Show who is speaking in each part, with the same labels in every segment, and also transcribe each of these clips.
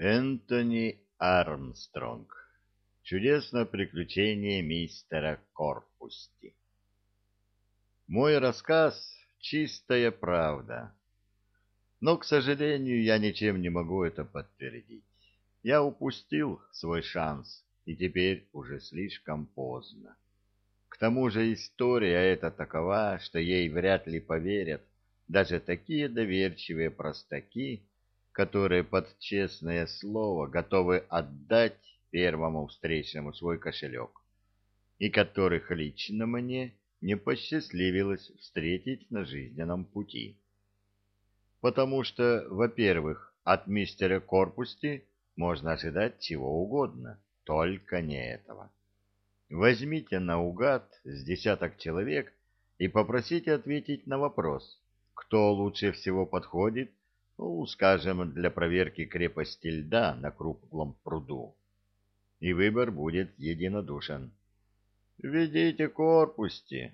Speaker 1: Энтони Армстронг. Чудесное приключение мистера Корпусти. Мой рассказ — чистая правда. Но, к сожалению, я ничем не могу это подтвердить. Я упустил свой шанс, и теперь уже слишком поздно. К тому же история эта такова, что ей вряд ли поверят даже такие доверчивые простаки, которые под честное слово готовы отдать первому встречному свой кошелек, и которых лично мне не посчастливилось встретить на жизненном пути. Потому что, во-первых, от мистера Корпусти можно ожидать чего угодно, только не этого. Возьмите наугад с десяток человек и попросите ответить на вопрос, кто лучше всего подходит ну, скажем, для проверки крепости льда на круглом пруду. И выбор будет единодушен. Ведите корпусти.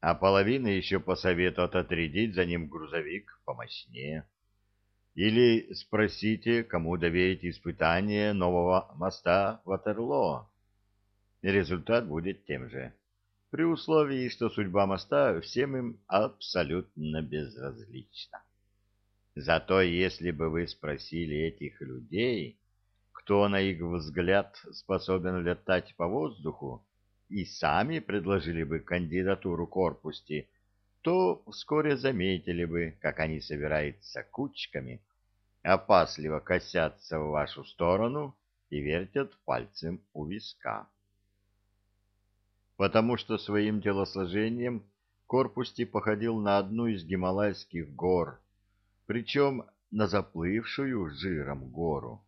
Speaker 1: А половина еще посоветует отрядить за ним грузовик помощнее. Или спросите, кому доверить испытание нового моста Ватерлоо. Результат будет тем же, при условии, что судьба моста всем им абсолютно безразлична. Зато если бы вы спросили этих людей, кто, на их взгляд, способен летать по воздуху, и сами предложили бы кандидатуру корпусти, то вскоре заметили бы, как они собираются кучками, опасливо косятся в вашу сторону и вертят пальцем у виска. Потому что своим телосложением корпусти походил на одну из гималайских гор, причем на заплывшую жиром гору.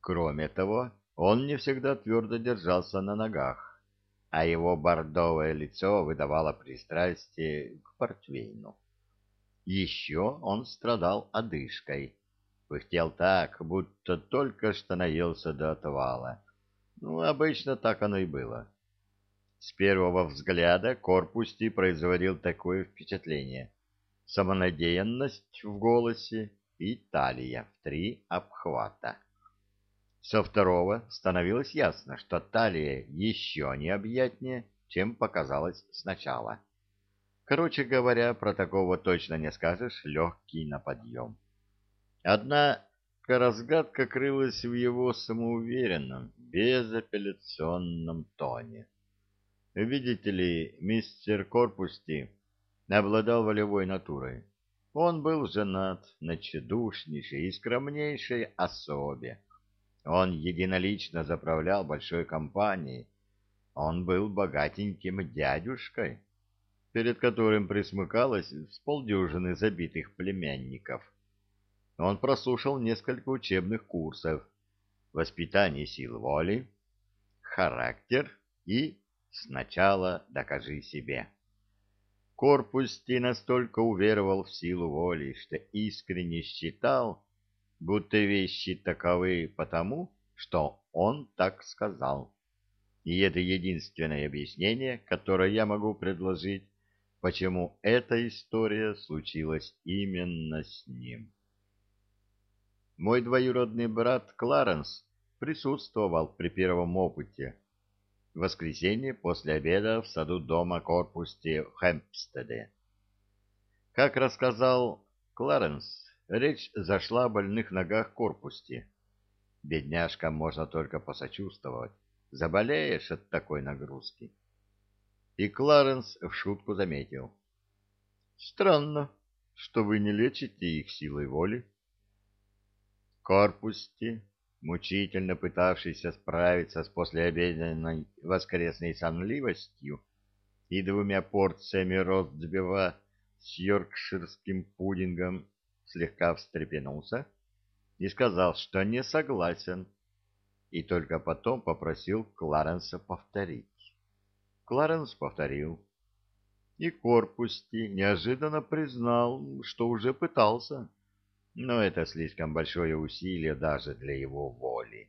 Speaker 1: Кроме того, он не всегда твердо держался на ногах, а его бордовое лицо выдавало пристрастие к портвейну. Еще он страдал одышкой, пыхтел так, будто только что наелся до отвала. Ну, обычно так оно и было. С первого взгляда корпусти производил такое впечатление, самонадеянность в голосе и талия в три обхвата. Со второго становилось ясно, что талия еще необъятнее, чем показалось сначала. Короче говоря, про такого точно не скажешь, легкий на подъем. Одна разгадка крылась в его самоуверенном, безапелляционном тоне. Видите ли, мистер Корпусти обладал волевой натурой. Он был женат на тщедушнейшей и скромнейшей особе. Он единолично заправлял большой компанией. Он был богатеньким дядюшкой, перед которым присмыкалось с полдюжины забитых племянников. Он прослушал несколько учебных курсов «Воспитание сил воли», «Характер» и «Сначала докажи себе». Корпусти настолько уверовал в силу воли, что искренне считал, будто вещи таковы потому, что он так сказал. И это единственное объяснение, которое я могу предложить, почему эта история случилась именно с ним. Мой двоюродный брат Кларенс присутствовал при первом опыте, в воскресенье после обеда в саду дома корпусте Хэмпстеде. Как рассказал Кларенс, речь зашла о больных ногах корпусте. Бедняжкам можно только посочувствовать. Заболеешь от такой нагрузки. И Кларенс в шутку заметил. Странно, что вы не лечите их силой воли. Корпусте мучительно пытавшийся справиться с послеобеденной воскресной сонливостью и двумя порциями ростбива с йоркширским пудингом, слегка встрепенулся и сказал, что не согласен, и только потом попросил Кларенса повторить. Кларенс повторил, и Корпусти неожиданно признал, что уже пытался но это слишком большое усилие даже для его воли.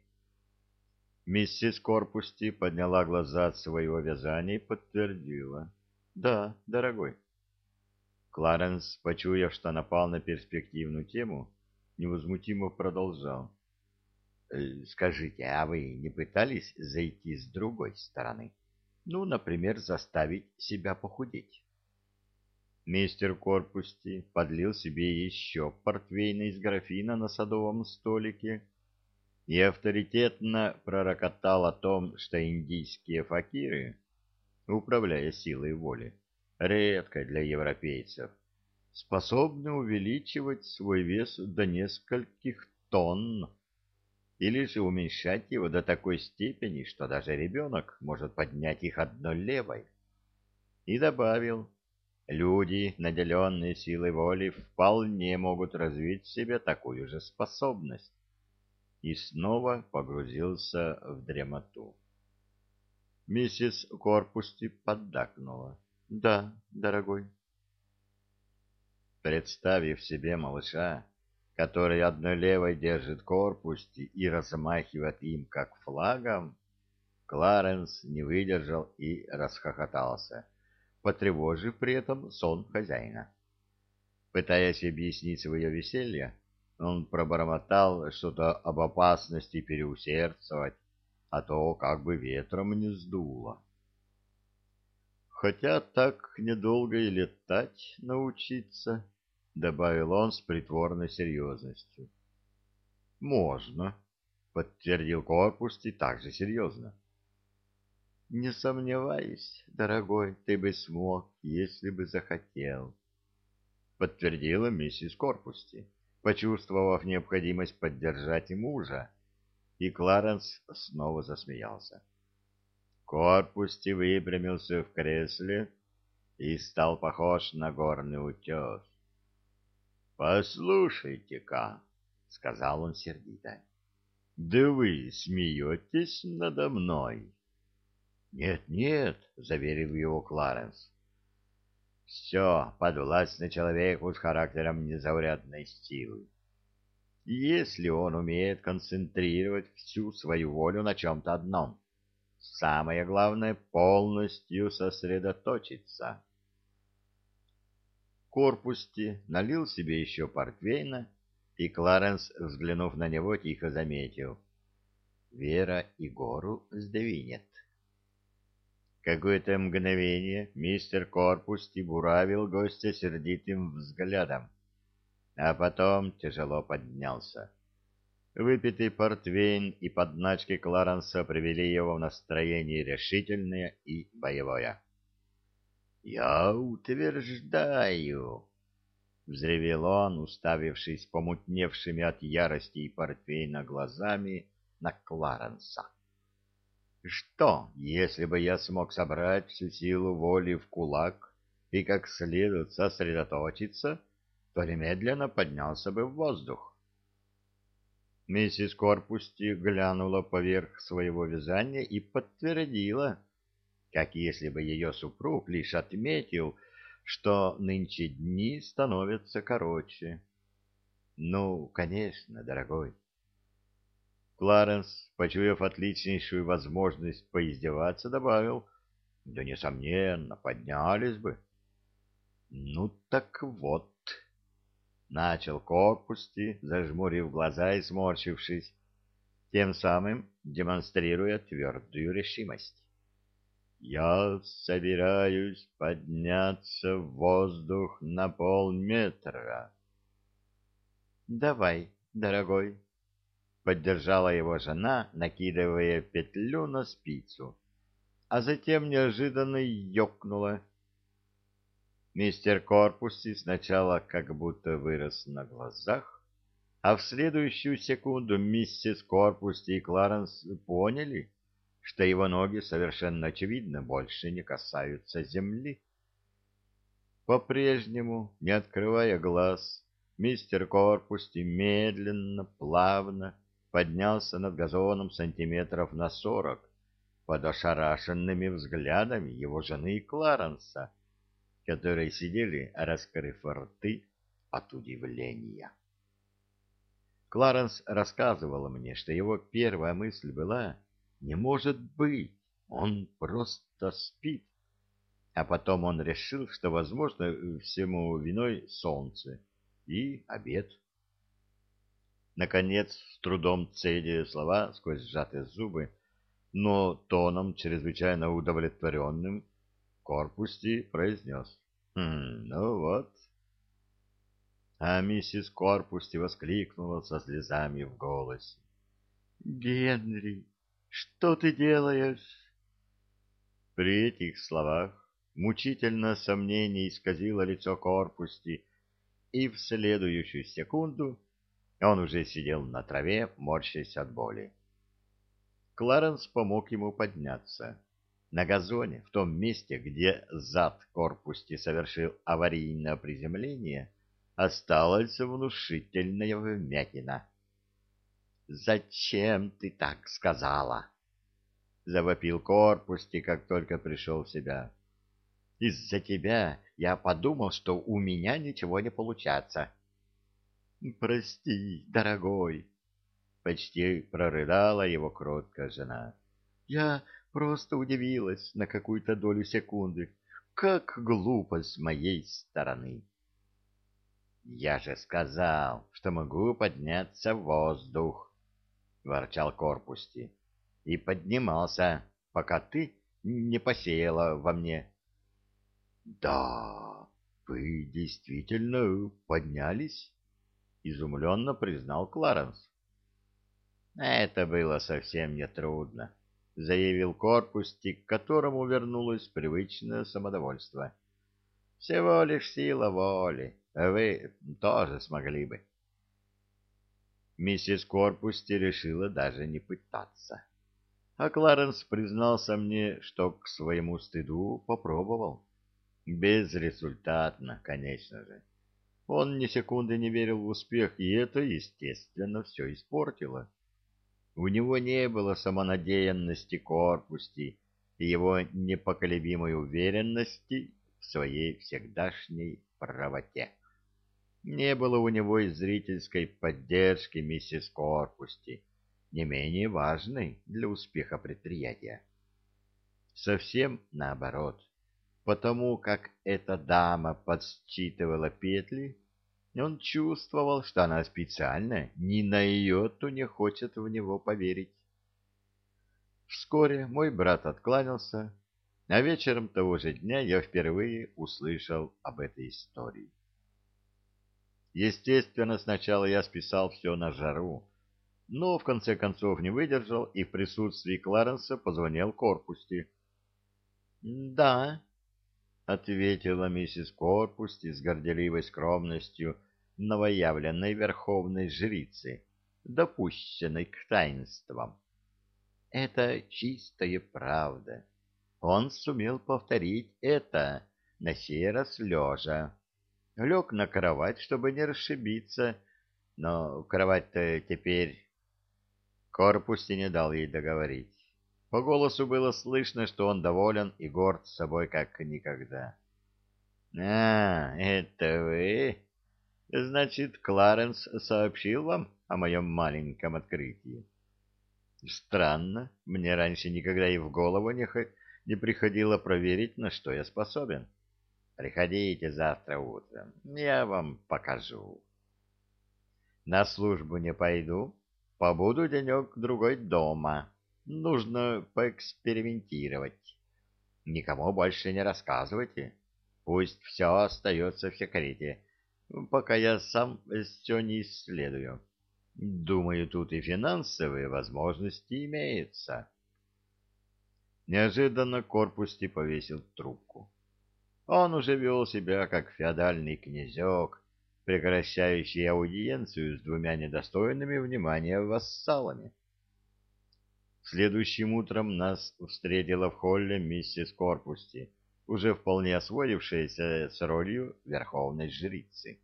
Speaker 1: Миссис Корпусти подняла глаза от своего вязания и подтвердила. «Да, дорогой». Кларенс, почуяв, что напал на перспективную тему, невозмутимо продолжал. Э, скажите, а вы не пытались зайти с другой стороны? Ну, например, заставить себя похудеть? Мистер Корпусти подлил себе еще портвейна из графина на садовом столике и авторитетно пророкотал о том, что индийские факиры, управляя силой воли, редко для европейцев, способны увеличивать свой вес до нескольких тонн или же уменьшать его до такой степени, что даже ребенок может поднять их одной левой. И добавил, Люди, наделенные силой воли, вполне могут развить в себе такую же способность. И снова погрузился в дремоту. Миссис Корпусти поддакнула. — Да, дорогой. Представив себе малыша, который одной левой держит корпусти и размахивает им, как флагом, Кларенс не выдержал и расхохотался потревожив при этом сон хозяина. Пытаясь объяснить свое веселье, он пробормотал что-то об опасности переусердствовать, а то как бы ветром не сдуло. «Хотя так недолго и летать научиться», — добавил он с притворной серьезностью. «Можно», — подтвердил корпус и также серьезно. Не сомневаюсь, дорогой, ты бы смог, если бы захотел, подтвердила миссис Корпусти, почувствовав необходимость поддержать мужа, и Кларенс снова засмеялся. Корпусти выпрямился в кресле и стал похож на горный утес. «Послушайте-ка», — сказал он сердито, — «да вы смеетесь надо мной». «Нет, нет», — заверил его Кларенс. «Все подвластно человеку с характером незаурядной силы. Если он умеет концентрировать всю свою волю на чем-то одном, самое главное — полностью сосредоточиться». Корпусти налил себе еще портвейна, и Кларенс, взглянув на него, тихо заметил. «Вера и гору сдвинет». Какое-то мгновение мистер Корпусти буравил гостя сердитым взглядом, а потом тяжело поднялся. Выпитый портвейн и подначки Кларенса привели его в настроение решительное и боевое. «Я утверждаю!» — взревел он, уставившись помутневшими от ярости и портвейна глазами на Кларенса. Что, если бы я смог собрать всю силу воли в кулак и как следует сосредоточиться, то немедленно поднялся бы в воздух. Миссис Корпусти глянула поверх своего вязания и подтвердила, как если бы ее супруг лишь отметил, что нынче дни становятся короче. Ну, конечно, дорогой. Кларенс, почуяв отличнейшую возможность поиздеваться, добавил, «Да, несомненно, поднялись бы». «Ну так вот», — начал Корпусти, зажмурив глаза и сморщившись, тем самым демонстрируя твердую решимость. «Я собираюсь подняться в воздух на полметра». «Давай, дорогой», поддержала его жена, накидывая петлю на спицу, а затем неожиданно ёкнула. Мистер Корпуси сначала как будто вырос на глазах, а в следующую секунду миссис Корпуси и Кларенс поняли, что его ноги совершенно очевидно больше не касаются земли. По-прежнему, не открывая глаз, мистер Корпусти медленно, плавно, поднялся над газоном сантиметров на сорок под ошарашенными взглядами его жены и Кларенса, которые сидели, раскрыв рты от удивления. Кларенс рассказывала мне, что его первая мысль была «Не может быть, он просто спит». А потом он решил, что, возможно, всему виной солнце и обед. Наконец, с трудом цедя слова сквозь сжатые зубы, но тоном чрезвычайно удовлетворенным, Корпусти произнес. «Хм, ну вот». А миссис Корпусти воскликнула со слезами в голосе. «Генри, что ты делаешь?» При этих словах мучительно сомнение исказило лицо Корпусти, и в следующую секунду он уже сидел на траве, морщась от боли. Кларенс помог ему подняться. На газоне, в том месте, где зад корпусти совершил аварийное приземление, осталась внушительная вмятина. «Зачем ты так сказала?» — завопил корпусти, как только пришел в себя. «Из-за тебя я подумал, что у меня ничего не получается». «Прости, дорогой», — почти прорыдала его кроткая жена. «Я просто удивилась на какую-то долю секунды. Как глупо с моей стороны!» «Я же сказал, что могу подняться в воздух», — ворчал Корпусти, — «и поднимался, пока ты не посеяла во мне». «Да, вы действительно поднялись?» Изумленно признал Кларенс. Это было совсем нетрудно, заявил корпустик, к которому вернулось привычное самодовольство. Всего лишь сила воли, вы тоже смогли бы. Миссис Корпусти решила даже не пытаться. А Кларенс признался мне, что к своему стыду попробовал. Безрезультатно, конечно же. Он ни секунды не верил в успех, и это, естественно, все испортило. У него не было самонадеянности корпусти и его непоколебимой уверенности в своей всегдашней правоте. Не было у него и зрительской поддержки миссис Корпусти, не менее важной для успеха предприятия. Совсем наоборот потому как эта дама подсчитывала петли, он чувствовал, что она специально ни на йоту не хочет в него поверить. Вскоре мой брат откланялся, а вечером того же дня я впервые услышал об этой истории. Естественно, сначала я списал все на жару, но в конце концов не выдержал и в присутствии Кларенса позвонил Корпусти. «Да», — ответила миссис Корпусти с горделивой скромностью новоявленной верховной жрицы, допущенной к таинствам. Это чистая правда. Он сумел повторить это, на сей раз лежа. Лег на кровать, чтобы не расшибиться, но кровать-то теперь... Корпусти не дал ей договорить. По голосу было слышно, что он доволен и горд собой как никогда. — А, это вы? Значит, Кларенс сообщил вам о моем маленьком открытии? Странно, мне раньше никогда и в голову не, не приходило проверить, на что я способен. Приходите завтра утром, я вам покажу. На службу не пойду, побуду денек-другой дома. Нужно поэкспериментировать. Никому больше не рассказывайте. Пусть все остается в секрете, пока я сам все не исследую. Думаю, тут и финансовые возможности имеются. Неожиданно Корпусти повесил трубку. Он уже вел себя как феодальный князек, прекращающий аудиенцию с двумя недостойными внимания вассалами. Следующим утром нас встретила в холле миссис Корпусти, уже вполне освоившаяся с ролью верховной жрицы.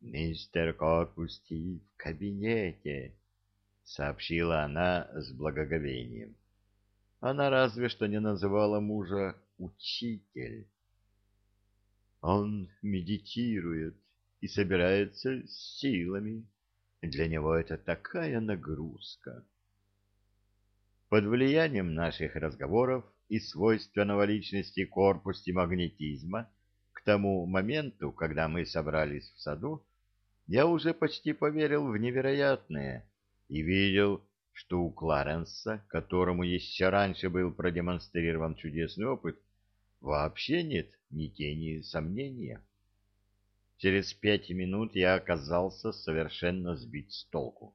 Speaker 1: «Мистер Корпусти в кабинете», — сообщила она с благоговением. Она разве что не называла мужа «учитель». Он медитирует и собирается с силами. Для него это такая нагрузка. Под влиянием наших разговоров и свойственного личности корпусе магнетизма к тому моменту, когда мы собрались в саду, я уже почти поверил в невероятное и видел, что у Кларенса, которому еще раньше был продемонстрирован чудесный опыт, вообще нет ни тени сомнения. Через пять минут я оказался совершенно сбит с толку,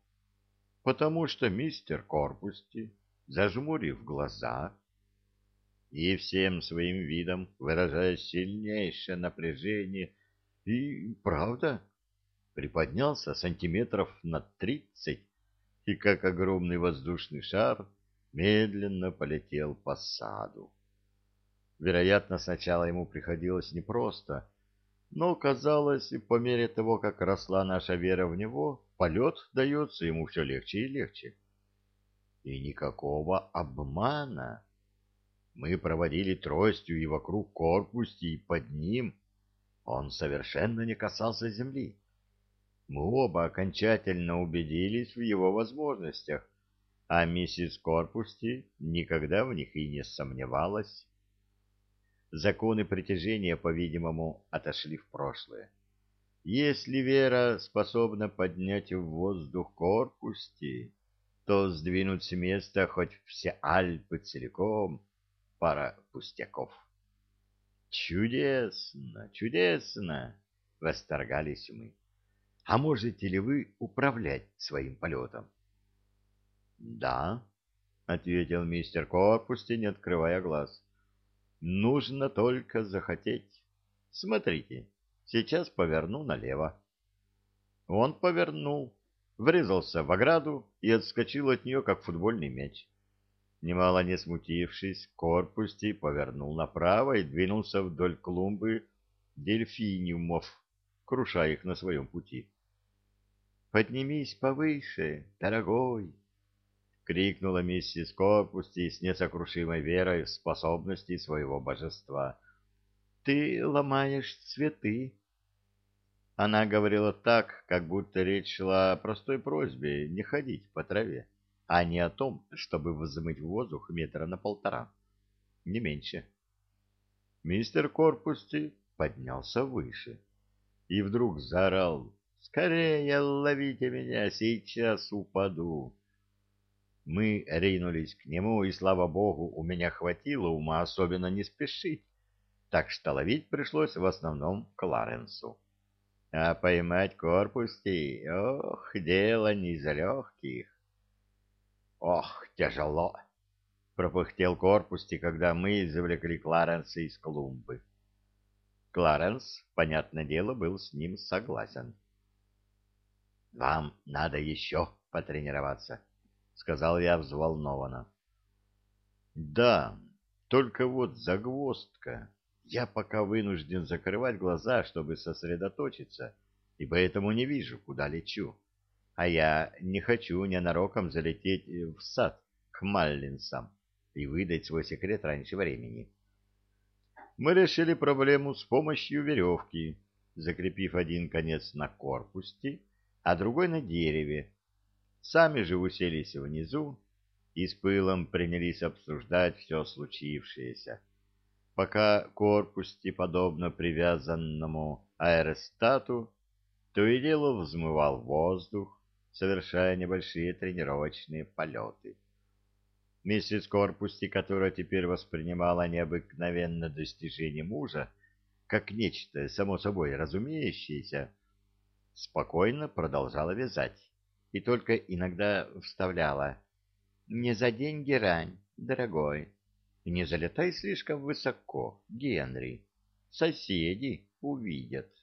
Speaker 1: потому что мистер Корпусти, зажмурив глаза и всем своим видом выражая сильнейшее напряжение, и, правда, приподнялся сантиметров на тридцать и, как огромный воздушный шар, медленно полетел по саду. Вероятно, сначала ему приходилось непросто, но, казалось, по мере того, как росла наша вера в него, полет дается ему все легче и легче. И никакого обмана. Мы проводили тростью и вокруг корпуса, и под ним. Он совершенно не касался земли. Мы оба окончательно убедились в его возможностях, а миссис Корпусти никогда в них и не сомневалась. Законы притяжения, по-видимому, отошли в прошлое. Если Вера способна поднять в воздух Корпусти, то сдвинуть с места хоть все Альпы целиком — пара пустяков. «Чудесно, чудесно!» — восторгались мы. А можете ли вы управлять своим полетом? — Да, — ответил мистер Корпусти, не открывая глаз. — Нужно только захотеть. Смотрите, сейчас поверну налево. Он повернул, врезался в ограду и отскочил от нее, как футбольный мяч. Немало не смутившись, Корпусти повернул направо и двинулся вдоль клумбы дельфиниумов, крушая их на своем пути. «Поднимись повыше, дорогой!» — крикнула миссис Корпусти с несокрушимой верой в способности своего божества. «Ты ломаешь цветы!» Она говорила так, как будто речь шла о простой просьбе не ходить по траве, а не о том, чтобы взмыть в воздух метра на полтора, не меньше. Мистер Корпусти поднялся выше и вдруг заорал «Скорее ловите меня, сейчас упаду!» Мы ринулись к нему, и, слава богу, у меня хватило ума особенно не спешить, так что ловить пришлось в основном Кларенсу. А поймать корпусти, ох, дело не из легких. Ох, тяжело! Пропыхтел корпусти, когда мы извлекли Кларенса из клумбы. Кларенс, понятное дело, был с ним согласен. — Вам надо еще потренироваться, — сказал я взволнованно. — Да, только вот загвоздка. Я пока вынужден закрывать глаза, чтобы сосредоточиться, и поэтому не вижу, куда лечу. А я не хочу ненароком залететь в сад к Маллинсам и выдать свой секрет раньше времени. — мы решили проблему с помощью веревки, закрепив один конец на корпусе, а другой на дереве. Сами же уселись внизу и с пылом принялись обсуждать все случившееся, пока корпусти, подобно привязанному аэростату, то и дело взмывал воздух, совершая небольшие тренировочные полеты. Миссис Корпусти, которая теперь воспринимала необыкновенное достижение мужа как нечто само собой разумеющееся, спокойно продолжала вязать и только иногда вставляла «Не за деньги рань, дорогой, не залетай слишком высоко, Генри, соседи увидят».